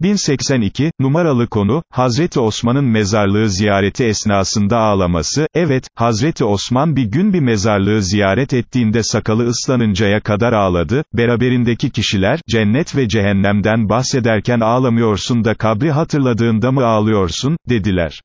1082, numaralı konu, Hazreti Osman'ın mezarlığı ziyareti esnasında ağlaması, evet, Hazreti Osman bir gün bir mezarlığı ziyaret ettiğinde sakalı ıslanıncaya kadar ağladı, beraberindeki kişiler, cennet ve cehennemden bahsederken ağlamıyorsun da kabri hatırladığında mı ağlıyorsun, dediler.